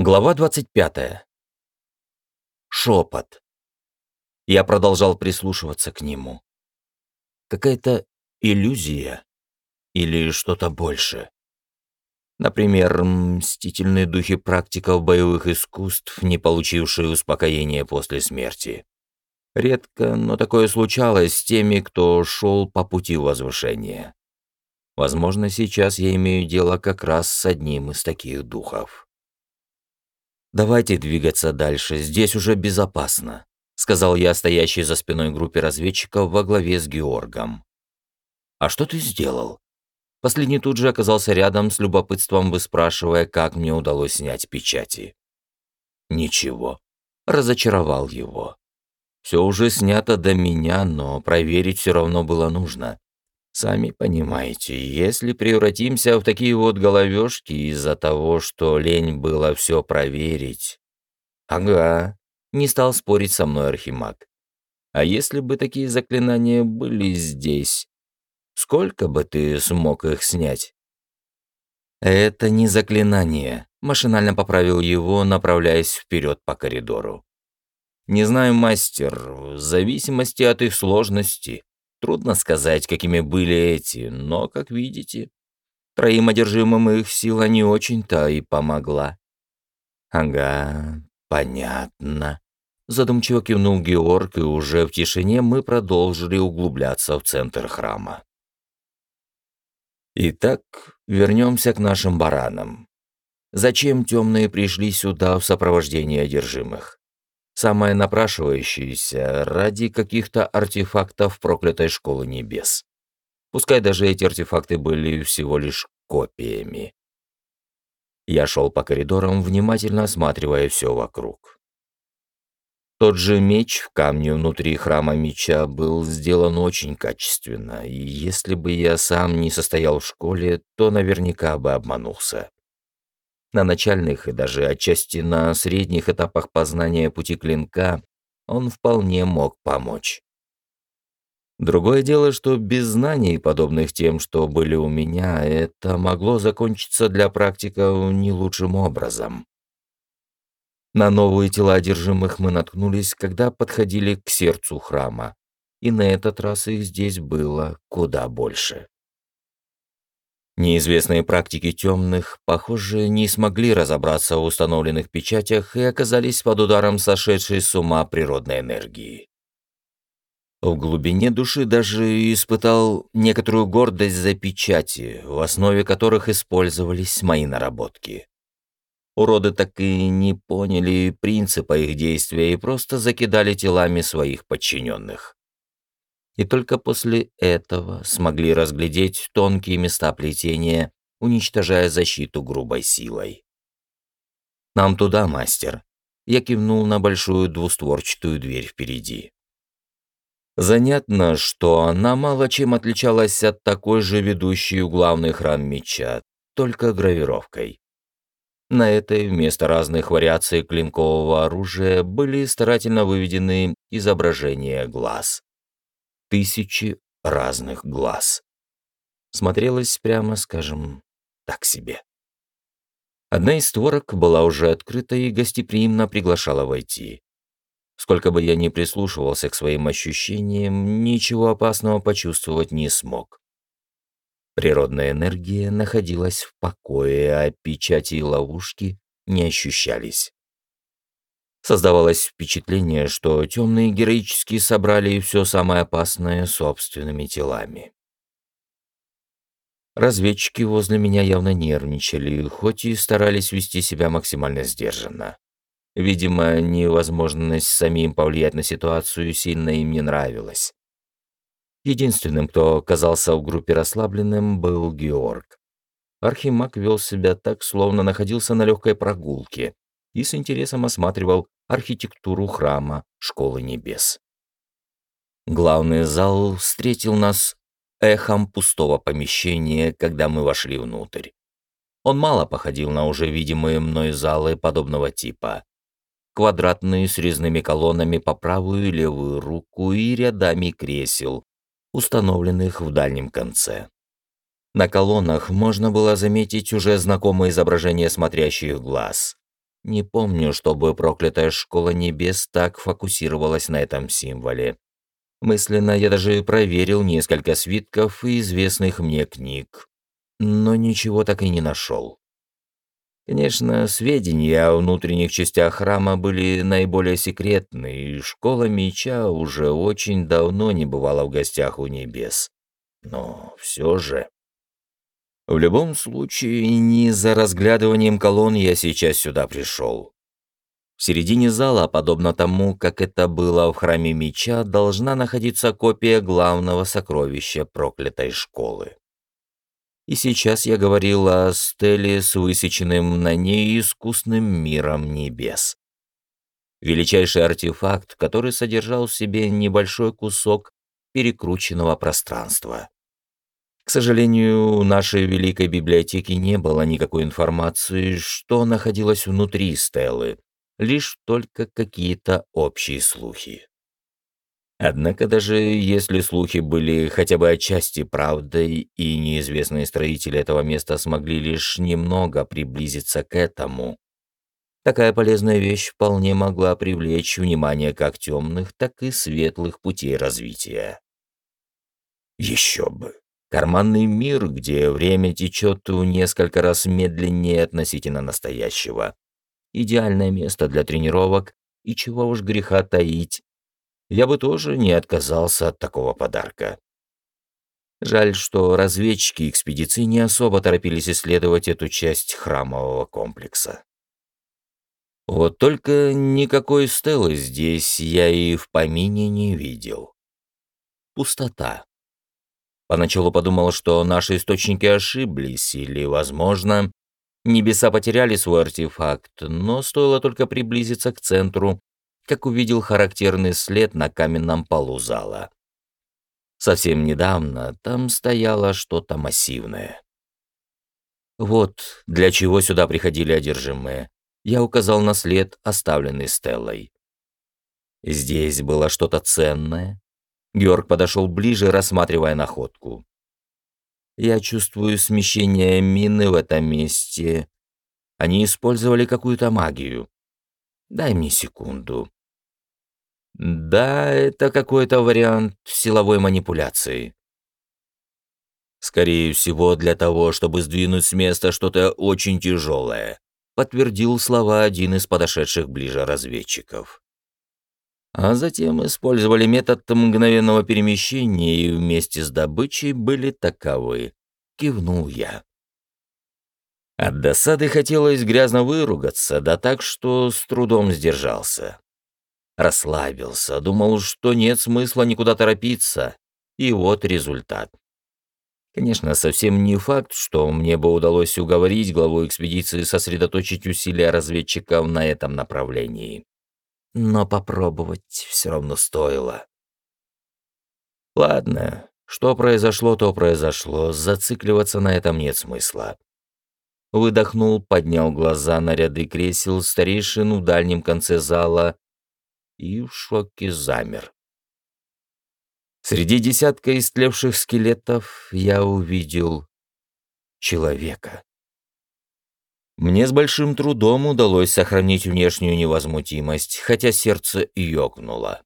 Глава 25. Шепот. Я продолжал прислушиваться к нему. Какая-то иллюзия или что-то больше. Например, мстительные духи практиков боевых искусств, не получившие успокоения после смерти. Редко, но такое случалось с теми, кто шел по пути возвышения. Возможно, сейчас я имею дело как раз с одним из таких духов. «Давайте двигаться дальше, здесь уже безопасно», сказал я стоящей за спиной группе разведчиков во главе с Георгом. «А что ты сделал?» Последний тут же оказался рядом с любопытством, выспрашивая, как мне удалось снять печати. «Ничего». Разочаровал его. Все уже снято до меня, но проверить все равно было нужно. Сами понимаете, если превратимся в такие вот головешки из-за того, что лень было все проверить... Ага, не стал спорить со мной Архимаг. А если бы такие заклинания были здесь, сколько бы ты смог их снять? Это не заклинание, машинально поправил его, направляясь вперед по коридору. Не знаю, мастер, в зависимости от их сложности, Трудно сказать, какими были эти, но, как видите, троим одержимым их сила не очень-то и помогла. Ага, понятно. Задумчиво кивнул Георг, и уже в тишине мы продолжили углубляться в центр храма. Итак, вернемся к нашим баранам. Зачем темные пришли сюда в сопровождении одержимых? Самое напрашивающееся ради каких-то артефактов проклятой школы небес. Пускай даже эти артефакты были всего лишь копиями. Я шел по коридорам, внимательно осматривая все вокруг. Тот же меч в камне внутри храма меча был сделан очень качественно, и если бы я сам не состоял в школе, то наверняка бы обманулся. На начальных и даже отчасти на средних этапах познания пути клинка он вполне мог помочь. Другое дело, что без знаний, подобных тем, что были у меня, это могло закончиться для практиков не лучшим образом. На новые тела одержимых мы наткнулись, когда подходили к сердцу храма, и на этот раз их здесь было куда больше. Неизвестные практики темных, похоже, не смогли разобраться в установленных печатях и оказались под ударом сошедшей с ума природной энергии. В глубине души даже испытал некоторую гордость за печати, в основе которых использовались мои наработки. Уроды так и не поняли принципа их действия и просто закидали телами своих подчиненных и только после этого смогли разглядеть тонкие места плетения, уничтожая защиту грубой силой. «Нам туда, мастер!» Я кивнул на большую двустворчатую дверь впереди. Занятно, что она мало чем отличалась от такой же ведущей в главный храм меча, только гравировкой. На этой вместо разных вариаций клинкового оружия были старательно выведены изображения глаз тысячи разных глаз. Смотрелось прямо, скажем, так себе. Одна из створок была уже открыта и гостеприимно приглашала войти. Сколько бы я ни прислушивался к своим ощущениям, ничего опасного почувствовать не смог. Природная энергия находилась в покое, а печати и ловушки не ощущались. Создавалось впечатление, что темные героически собрали все самое опасное собственными телами. Разведчики возле меня явно нервничали, хоть и старались вести себя максимально сдержанно. Видимо, невозможность самим повлиять на ситуацию сильно им не нравилась. Единственным, кто казался в группе расслабленным, был Георг. Архимаг вел себя так, словно находился на легкой прогулке, и с интересом осматривал архитектуру храма Школы Небес. Главный зал встретил нас эхом пустого помещения, когда мы вошли внутрь. Он мало походил на уже видимые мной залы подобного типа. Квадратные с резными колоннами по правую и левую руку и рядами кресел, установленных в дальнем конце. На колоннах можно было заметить уже знакомое изображение смотрящих глаз. Не помню, чтобы проклятая школа небес так фокусировалась на этом символе. Мысленно я даже проверил несколько свитков и известных мне книг, но ничего так и не нашел. Конечно, сведения о внутренних частях храма были наиболее секретны, и школа меча уже очень давно не бывала в гостях у небес. Но все же... В любом случае, не за разглядыванием колонн я сейчас сюда пришел. В середине зала, подобно тому, как это было в храме меча, должна находиться копия главного сокровища проклятой школы. И сейчас я говорил о стеле с высеченным на ней искусным миром небес. Величайший артефакт, который содержал в себе небольшой кусок перекрученного пространства. К сожалению, в нашей великой библиотеке не было никакой информации, что находилось внутри стелы, лишь только какие-то общие слухи. Однако даже если слухи были хотя бы отчасти правдой, и неизвестные строители этого места смогли лишь немного приблизиться к этому, такая полезная вещь вполне могла привлечь внимание как темных, так и светлых путей развития. Еще бы. Карманный мир, где время течет в несколько раз медленнее относительно настоящего, идеальное место для тренировок, и чего уж греха таить, я бы тоже не отказался от такого подарка. Жаль, что разведчики экспедиции не особо торопились исследовать эту часть храмового комплекса. Вот только никакой стелы здесь я и в помине не видел. Пустота. Поначалу подумал, что наши источники ошиблись, или, возможно, Небеса потеряли свой артефакт, но стоило только приблизиться к центру, как увидел характерный след на каменном полу зала. Совсем недавно там стояло что-то массивное. Вот для чего сюда приходили одержимые. Я указал на след, оставленный Стеллой. Здесь было что-то ценное. Георг подошел ближе, рассматривая находку. Я чувствую смещение мины в этом месте. Они использовали какую-то магию. Дай мне секунду. Да, это какой-то вариант силовой манипуляции. Скорее всего, для того, чтобы сдвинуть с места что-то очень тяжелое, подтвердил слова один из подошедших ближе разведчиков а затем использовали метод мгновенного перемещения и вместе с добычей были таковы. Кивнул я. От досады хотелось грязно выругаться, да так, что с трудом сдержался. Расслабился, думал, что нет смысла никуда торопиться, и вот результат. Конечно, совсем не факт, что мне бы удалось уговорить главу экспедиции сосредоточить усилия разведчиков на этом направлении но попробовать все равно стоило. Ладно, что произошло, то произошло, зацикливаться на этом нет смысла. Выдохнул, поднял глаза на ряды кресел старейшин в дальнем конце зала и в шоке замер. Среди десятка истлевших скелетов я увидел человека. Мне с большим трудом удалось сохранить внешнюю невозмутимость, хотя сердце ёкнуло.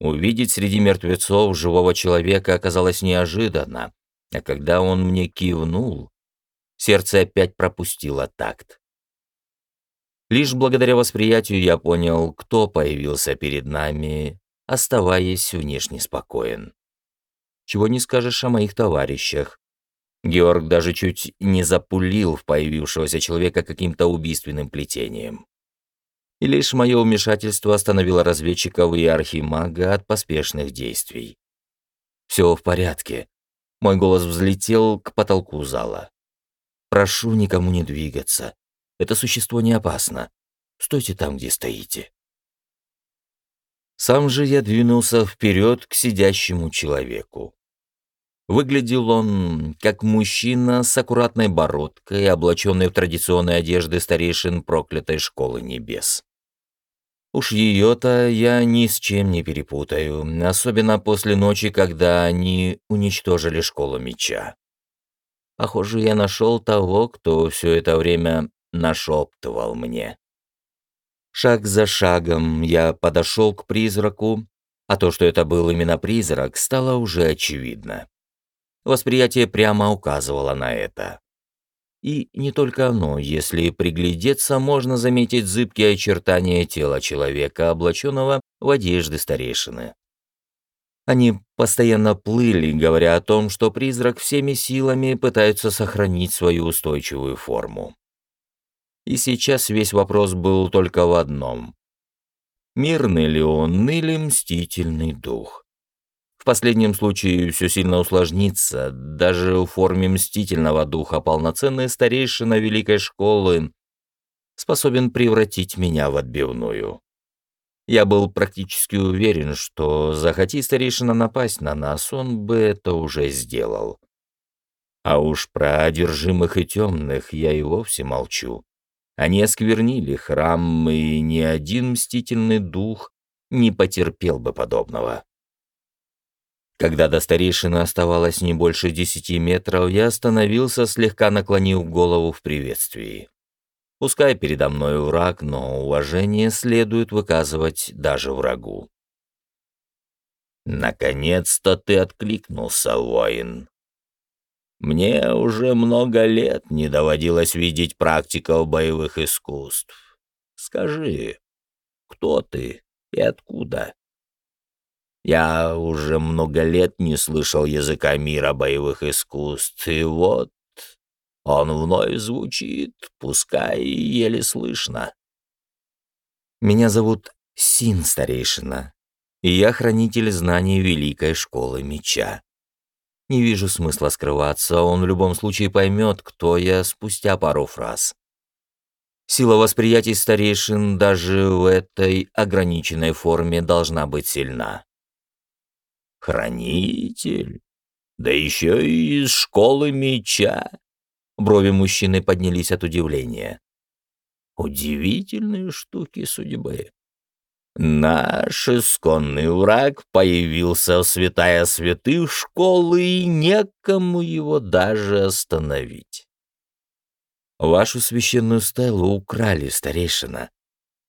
Увидеть среди мертвецов живого человека оказалось неожиданно, а когда он мне кивнул, сердце опять пропустило такт. Лишь благодаря восприятию я понял, кто появился перед нами, оставаясь внешне спокоен. Чего не скажешь о моих товарищах, Георг даже чуть не запулил в появившегося человека каким-то убийственным плетением. И лишь мое вмешательство остановило разведчиков и архимага от поспешных действий. «Все в порядке». Мой голос взлетел к потолку зала. «Прошу никому не двигаться. Это существо не опасно. Стойте там, где стоите». Сам же я двинулся вперед к сидящему человеку. Выглядел он как мужчина с аккуратной бородкой, облаченный в традиционные одежды старейшин проклятой школы небес. Уж ее-то я ни с чем не перепутаю, особенно после ночи, когда они уничтожили школу меча. Похоже, я нашел того, кто все это время нашептывал мне. Шаг за шагом я подошел к призраку, а то, что это был именно призрак, стало уже очевидно. Восприятие прямо указывало на это. И не только оно, если приглядеться, можно заметить зыбкие очертания тела человека, облаченного в одежды старейшины. Они постоянно плыли, говоря о том, что призрак всеми силами пытается сохранить свою устойчивую форму. И сейчас весь вопрос был только в одном. Мирный ли он или мстительный дух? В последнем случае все сильно усложнится. Даже в форме мстительного духа полноценный старейшина великой школы способен превратить меня в отбивную. Я был практически уверен, что захоти старейшина напасть на нас, он бы это уже сделал. А уж про одержимых и темных я и вовсе молчу. Они осквернили храм, и ни один мстительный дух не потерпел бы подобного. Когда до старейшины оставалось не больше десяти метров, я остановился, слегка наклонив голову в приветствии. Пускай передо мной враг, но уважение следует выказывать даже врагу. «Наконец-то ты откликнулся, воин!» «Мне уже много лет не доводилось видеть практиков боевых искусств. Скажи, кто ты и откуда?» Я уже много лет не слышал языка мира боевых искусств, и вот он вновь звучит, пускай еле слышно. Меня зовут Син Старейшина, и я хранитель знаний Великой Школы Меча. Не вижу смысла скрываться, он в любом случае поймет, кто я спустя пару фраз. Сила восприятий старейшин даже в этой ограниченной форме должна быть сильна. Хранитель? Да еще и из школы меча. Брови мужчины поднялись от удивления. Удивительные штуки судьбы. Наш исконный враг появился в святая святых школы, и некому его даже остановить. Вашу священную стелу украли, старейшина.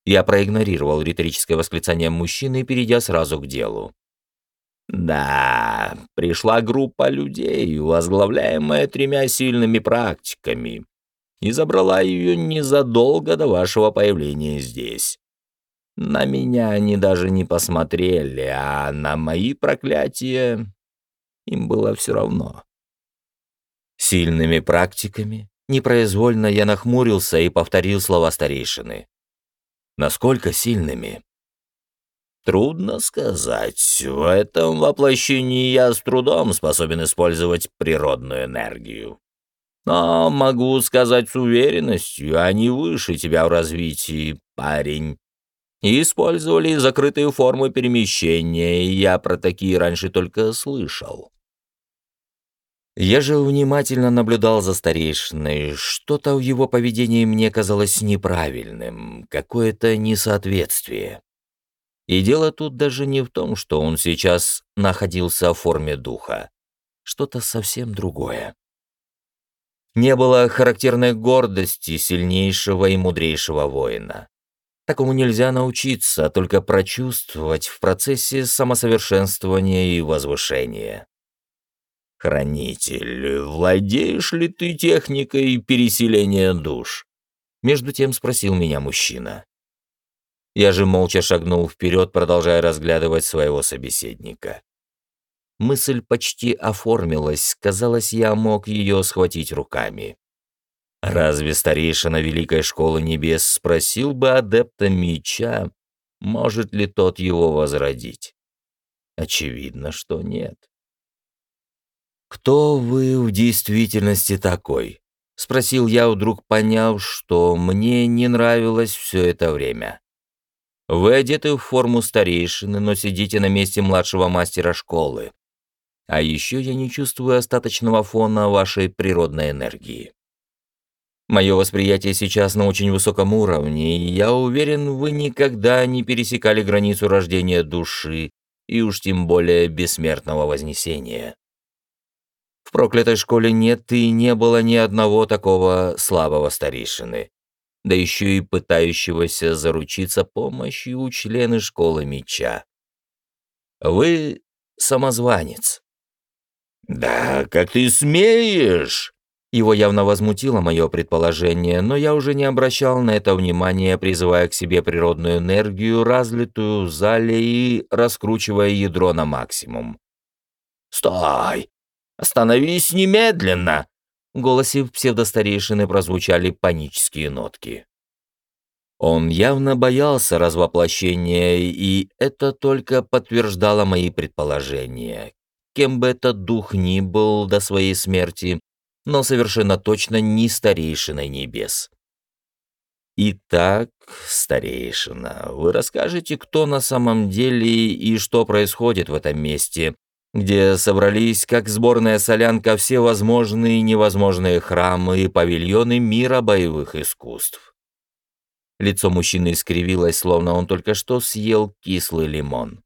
Я проигнорировал риторическое восклицание мужчины, перейдя сразу к делу. Да, пришла группа людей, возглавляемая тремя сильными практиками, и забрала ее незадолго до вашего появления здесь. На меня они даже не посмотрели, а на мои проклятия им было все равно. Сильными практиками непроизвольно я нахмурился и повторил слова старейшины. Насколько сильными? Трудно сказать. В этом воплощении я с трудом способен использовать природную энергию. Но могу сказать с уверенностью, они выше тебя в развитии, парень. И использовали закрытые формы перемещения, я про такие раньше только слышал. Я же внимательно наблюдал за старейшиной. Что-то в его поведении мне казалось неправильным, какое-то несоответствие. И дело тут даже не в том, что он сейчас находился в форме духа. Что-то совсем другое. Не было характерной гордости сильнейшего и мудрейшего воина. Такому нельзя научиться, а только прочувствовать в процессе самосовершенствования и возвышения. «Хранитель, владеешь ли ты техникой переселения душ?» Между тем спросил меня мужчина. Я же молча шагнул вперед, продолжая разглядывать своего собеседника. Мысль почти оформилась, казалось, я мог ее схватить руками. Разве старейшина Великой Школы Небес спросил бы адепта меча, может ли тот его возродить? Очевидно, что нет. «Кто вы в действительности такой?» — спросил я, вдруг поняв, что мне не нравилось все это время. Вы одеты в форму старейшины, но сидите на месте младшего мастера школы. А еще я не чувствую остаточного фона вашей природной энергии. Мое восприятие сейчас на очень высоком уровне, и я уверен, вы никогда не пересекали границу рождения души и уж тем более бессмертного вознесения. В проклятой школе нет и не было ни одного такого слабого старейшины. Да еще и пытающегося заручиться помощью у члены школы меча. Вы самозванец. «Да как ты смеешь?» Его явно возмутило мое предположение, но я уже не обращал на это внимания, призывая к себе природную энергию, разлитую в зале и раскручивая ядро на максимум. «Стой! Остановись немедленно!» Голосе псевдостарейшины прозвучали панические нотки. Он явно боялся развоплощения, и это только подтверждало мои предположения. Кем бы этот дух ни был до своей смерти, но совершенно точно не старейшиной небес. Итак, старейшина, вы расскажете, кто на самом деле и что происходит в этом месте, где собрались, как сборная солянка, все возможные и невозможные храмы и павильоны мира боевых искусств. Лицо мужчины искривилось, словно он только что съел кислый лимон.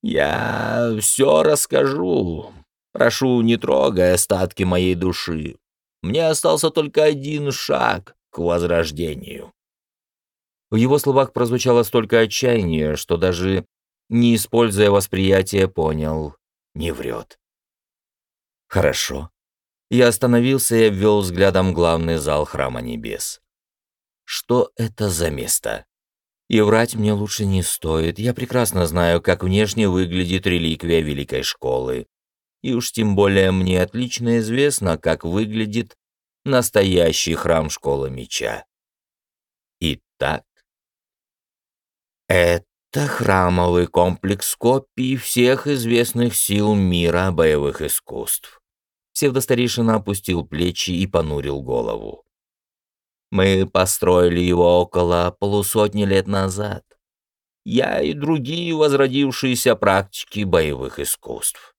«Я все расскажу. Прошу, не трогай остатки моей души. Мне остался только один шаг к возрождению». В его словах прозвучало столько отчаяния, что даже не используя восприятие, понял, не врет. Хорошо. Я остановился и обвел взглядом главный зал Храма Небес. Что это за место? И врать мне лучше не стоит. Я прекрасно знаю, как внешне выглядит реликвия Великой Школы. И уж тем более мне отлично известно, как выглядит настоящий храм Школы Меча. Итак, это это храмовый комплекс копий всех известных сил мира боевых искусств. Псевдостарейшина опустил плечи и понурил голову. Мы построили его около полусотни лет назад. Я и другие возродившиеся практики боевых искусств.